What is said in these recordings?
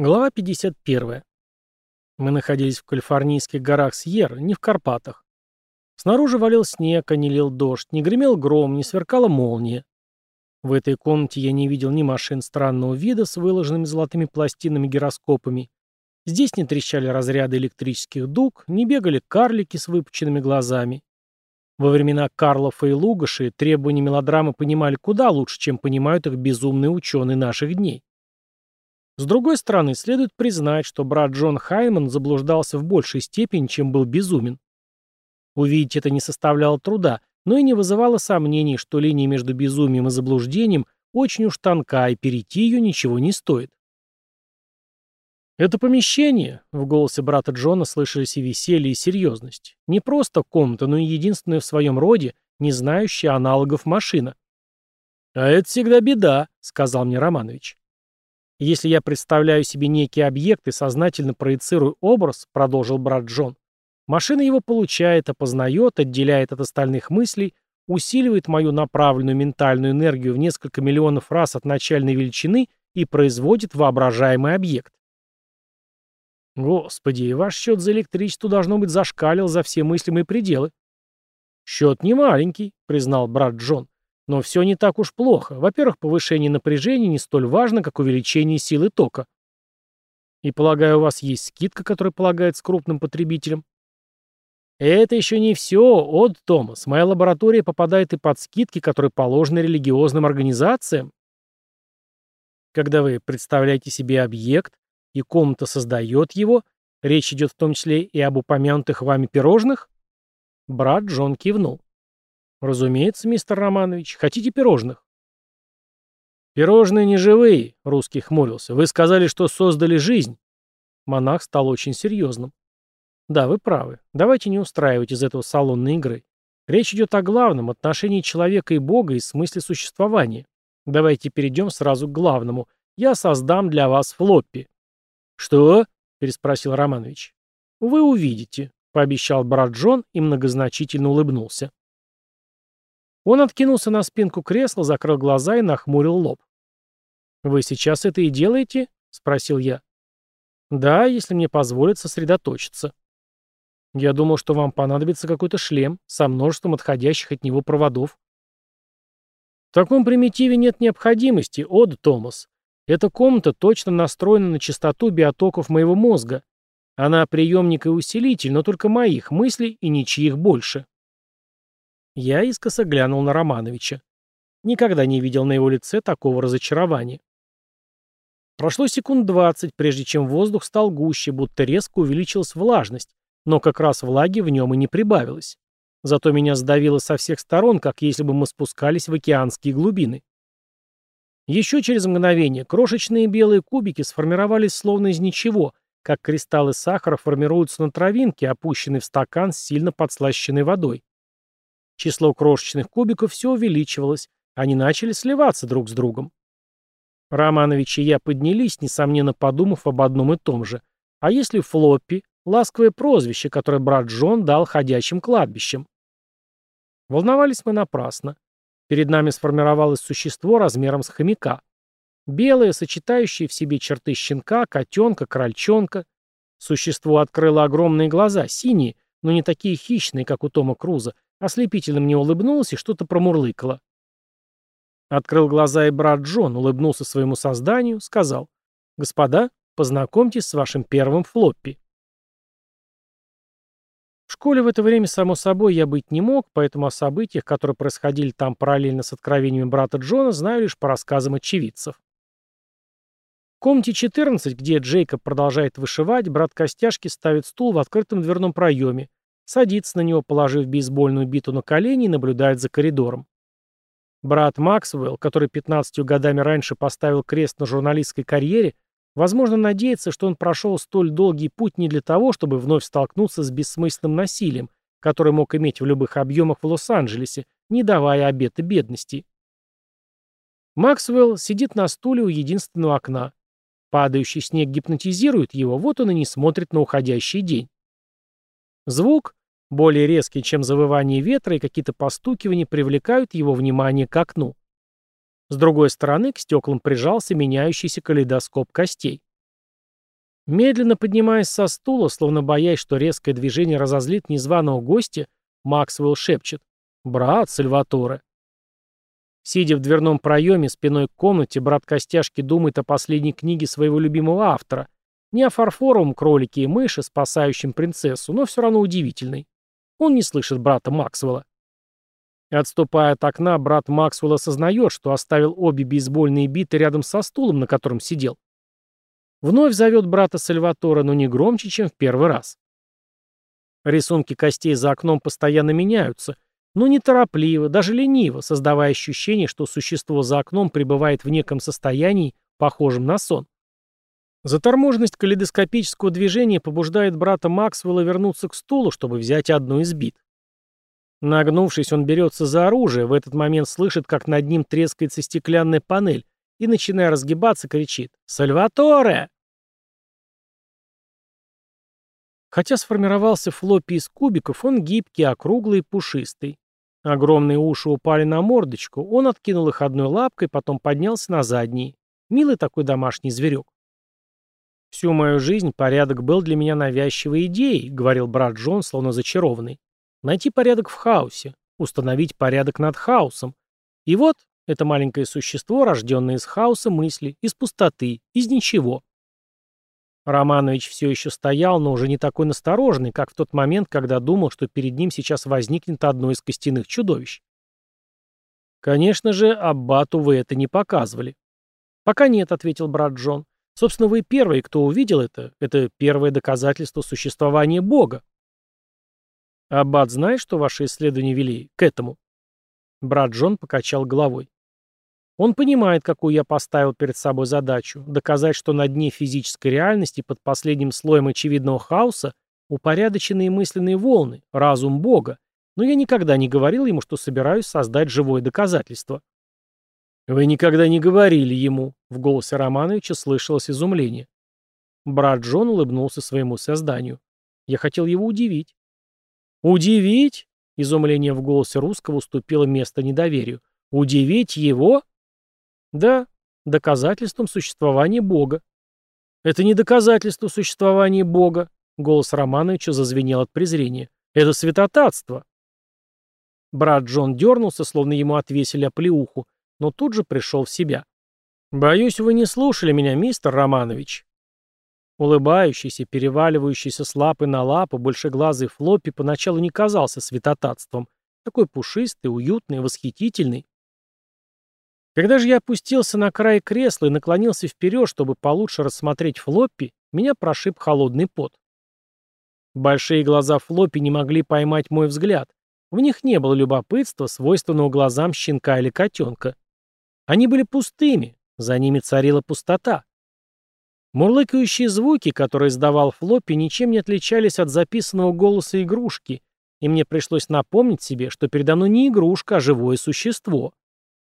Глава 51. Мы находились в калифорнийских горах Сьерра, не в Карпатах. Снаружи валил снег, а не лил дождь, не гремел гром, не сверкала молния. В этой комнате я не видел ни машин странного вида с выложенными золотыми пластинами-гироскопами. Здесь не трещали разряды электрических дуг, не бегали карлики с выпученными глазами. Во времена Карлофа и Лугаши требования мелодрамы понимали куда лучше, чем понимают их безумные ученые наших дней. С другой стороны, следует признать, что брат Джон Хайнман заблуждался в большей степени, чем был безумен. Увидеть это не составляло труда, но и не вызывало сомнений, что линия между безумием и заблуждением очень уж тонка, и перейти ее ничего не стоит. Это помещение, в голосе брата Джона слышались и веселье, и серьезность. Не просто комната, но и единственная в своем роде, не знающая аналогов машина. «А это всегда беда», — сказал мне Романович. «Если я представляю себе некий объект и сознательно проецирую образ», — продолжил брат Джон, «машина его получает, опознает, отделяет от остальных мыслей, усиливает мою направленную ментальную энергию в несколько миллионов раз от начальной величины и производит воображаемый объект. Господи, ваш счет за электричество должно быть зашкалил за все мыслимые пределы. Счет не маленький, признал брат Джон. Но все не так уж плохо. Во-первых, повышение напряжения не столь важно, как увеличение силы тока. И, полагаю, у вас есть скидка, которая полагается крупным потребителям? Это еще не все, Од Томас. Моя лаборатория попадает и под скидки, которые положены религиозным организациям. Когда вы представляете себе объект, и комната создает его, речь идет в том числе и об упомянутых вами пирожных? Брат Джон кивнул. «Разумеется, мистер Романович. Хотите пирожных?» «Пирожные не живые», — русский хмурился. «Вы сказали, что создали жизнь». Монах стал очень серьезным. «Да, вы правы. Давайте не устраивать из этого салонной игры. Речь идет о главном, отношении человека и Бога и смысле существования. Давайте перейдем сразу к главному. Я создам для вас флоппи». «Что?» — переспросил Романович. «Вы увидите», — пообещал брат Джон и многозначительно улыбнулся. Он откинулся на спинку кресла, закрыл глаза и нахмурил лоб. «Вы сейчас это и делаете?» — спросил я. «Да, если мне позволят сосредоточиться». «Я думал, что вам понадобится какой-то шлем со множеством отходящих от него проводов». «В таком примитиве нет необходимости, Од Томас. Эта комната точно настроена на частоту биотоков моего мозга. Она приемник и усилитель, но только моих мыслей и ничьих больше». Я искоса глянул на Романовича. Никогда не видел на его лице такого разочарования. Прошло секунд двадцать, прежде чем воздух стал гуще, будто резко увеличилась влажность, но как раз влаги в нем и не прибавилось. Зато меня сдавило со всех сторон, как если бы мы спускались в океанские глубины. Еще через мгновение крошечные белые кубики сформировались словно из ничего, как кристаллы сахара формируются на травинке, опущенной в стакан с сильно подслащенной водой. Число крошечных кубиков все увеличивалось, они начали сливаться друг с другом. Романович и я поднялись, несомненно подумав об одном и том же. А если Флоппи — ласковое прозвище, которое брат Джон дал ходячим кладбищем? Волновались мы напрасно. Перед нами сформировалось существо размером с хомяка. Белое, сочетающее в себе черты щенка, котенка, крольчонка. Существо открыло огромные глаза, синие, но не такие хищные, как у Тома Круза, Ослепительно мне улыбнулась и что-то промурлыкала. Открыл глаза и брат Джон, улыбнулся своему созданию, сказал, «Господа, познакомьтесь с вашим первым флоппи». В школе в это время, само собой, я быть не мог, поэтому о событиях, которые происходили там параллельно с откровениями брата Джона, знаю лишь по рассказам очевидцев. В комнате 14, где Джейкоб продолжает вышивать, брат Костяшки ставит стул в открытом дверном проеме, Садится на него, положив бейсбольную биту на колени и наблюдает за коридором. Брат Максвелл, который 15 годами раньше поставил крест на журналистской карьере, возможно, надеется, что он прошел столь долгий путь не для того, чтобы вновь столкнуться с бессмысленным насилием, которое мог иметь в любых объемах в Лос-Анджелесе, не давая обета бедности. Максвелл сидит на стуле у единственного окна. Падающий снег гипнотизирует его, вот он и не смотрит на уходящий день. Звук, более резкие, чем завывание ветра и какие-то постукивания привлекают его внимание к окну. С другой стороны к стеклам прижался меняющийся калейдоскоп костей. Медленно поднимаясь со стула, словно боясь, что резкое движение разозлит незваного гостя, Максвелл шепчет «Брат Сальваторе». Сидя в дверном проеме спиной к комнате, брат Костяшки думает о последней книге своего любимого автора. Не о фарфоровом кролике и мыше, спасающем принцессу, но все равно удивительной. Он не слышит брата Максвелла. Отступая от окна, брат Максвелл осознает, что оставил обе бейсбольные биты рядом со стулом, на котором сидел. Вновь зовет брата Сальватора, но не громче, чем в первый раз. Рисунки костей за окном постоянно меняются, но неторопливо, даже лениво, создавая ощущение, что существо за окном пребывает в неком состоянии, похожем на сон. Заторможенность калейдоскопического движения побуждает брата Максвелла вернуться к стулу, чтобы взять одну из бит. Нагнувшись, он берется за оружие, в этот момент слышит, как над ним трескается стеклянная панель, и, начиная разгибаться, кричит «Сальваторе!». Хотя сформировался флоппи из кубиков, он гибкий, округлый и пушистый. Огромные уши упали на мордочку, он откинул их одной лапкой, потом поднялся на задние. Милый такой домашний зверек. «Всю мою жизнь порядок был для меня навязчивой идеей», — говорил брат Джон, словно зачарованный. «Найти порядок в хаосе, установить порядок над хаосом. И вот это маленькое существо, рожденное из хаоса мысли, из пустоты, из ничего». Романович все еще стоял, но уже не такой настороженный, как в тот момент, когда думал, что перед ним сейчас возникнет одно из костяных чудовищ. «Конечно же, Аббату вы это не показывали». «Пока нет», — ответил брат Джон. Собственно, вы первый, кто увидел это. Это первое доказательство существования Бога. Аббат знает, что ваши исследования вели к этому? Брат Джон покачал головой. Он понимает, какую я поставил перед собой задачу – доказать, что на дне физической реальности под последним слоем очевидного хаоса упорядоченные мысленные волны, разум Бога, но я никогда не говорил ему, что собираюсь создать живое доказательство. «Вы никогда не говорили ему», — в голосе Романовича слышалось изумление. Брат Джон улыбнулся своему созданию. Я хотел его удивить. «Удивить?» — изумление в голосе русского уступило место недоверию. «Удивить его?» «Да, доказательством существования Бога». «Это не доказательство существования Бога», — голос Романовича зазвенел от презрения. «Это святотатство». Брат Джон дернулся, словно ему отвесили оплеуху, но тут же пришел в себя. «Боюсь, вы не слушали меня, мистер Романович». Улыбающийся, переваливающийся с лапы на лапу, большеглазый Флоппи поначалу не казался святотатством. Такой пушистый, уютный, восхитительный. Когда же я опустился на край кресла и наклонился вперед, чтобы получше рассмотреть Флоппи, меня прошиб холодный пот. Большие глаза Флоппи не могли поймать мой взгляд. В них не было любопытства, свойственного глазам щенка или котенка. Они были пустыми, за ними царила пустота. Мурлыкающие звуки, которые издавал Флоппи, ничем не отличались от записанного голоса игрушки, и мне пришлось напомнить себе, что передо мной не игрушка, а живое существо.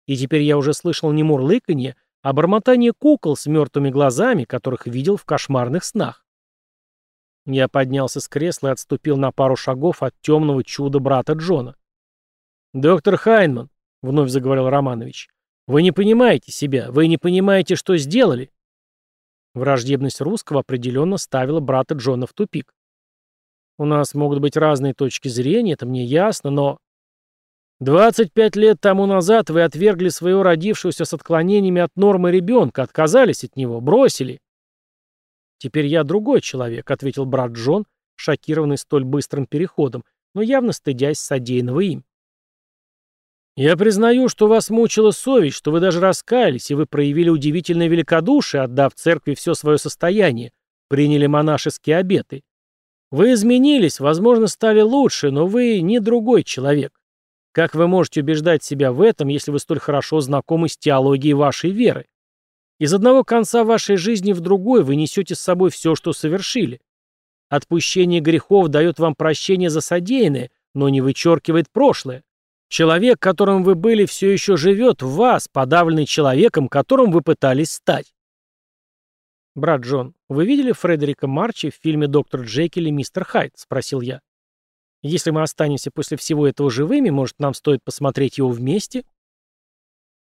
И теперь я уже слышал не мурлыканье, а бормотание кукол с мертвыми глазами, которых видел в кошмарных снах. Я поднялся с кресла и отступил на пару шагов от темного чуда брата Джона. «Доктор Хайнман», — вновь заговорил Романович, вы не понимаете себя, вы не понимаете, что сделали. Враждебность русского определенно ставила брата Джона в тупик. У нас могут быть разные точки зрения, это мне ясно, но... 25 лет тому назад вы отвергли своего родившегося с отклонениями от нормы ребенка, отказались от него, бросили. Теперь я другой человек, ответил брат Джон, шокированный столь быстрым переходом, но явно стыдясь содеянного им. Я признаю, что вас мучила совесть, что вы даже раскаялись, и вы проявили удивительное великодушие, отдав церкви все свое состояние, приняли монашеские обеты. Вы изменились, возможно, стали лучше, но вы не другой человек. Как вы можете убеждать себя в этом, если вы столь хорошо знакомы с теологией вашей веры? Из одного конца вашей жизни в другой вы несете с собой все, что совершили. Отпущение грехов дает вам прощение за содеянное, но не вычеркивает прошлое. Человек, которым вы были, все еще живет в вас, подавленный человеком, которым вы пытались стать. «Брат Джон, вы видели Фредерика Марчи в фильме «Доктор Джекиль и мистер Хайд»?» — спросил я. «Если мы останемся после всего этого живыми, может, нам стоит посмотреть его вместе?»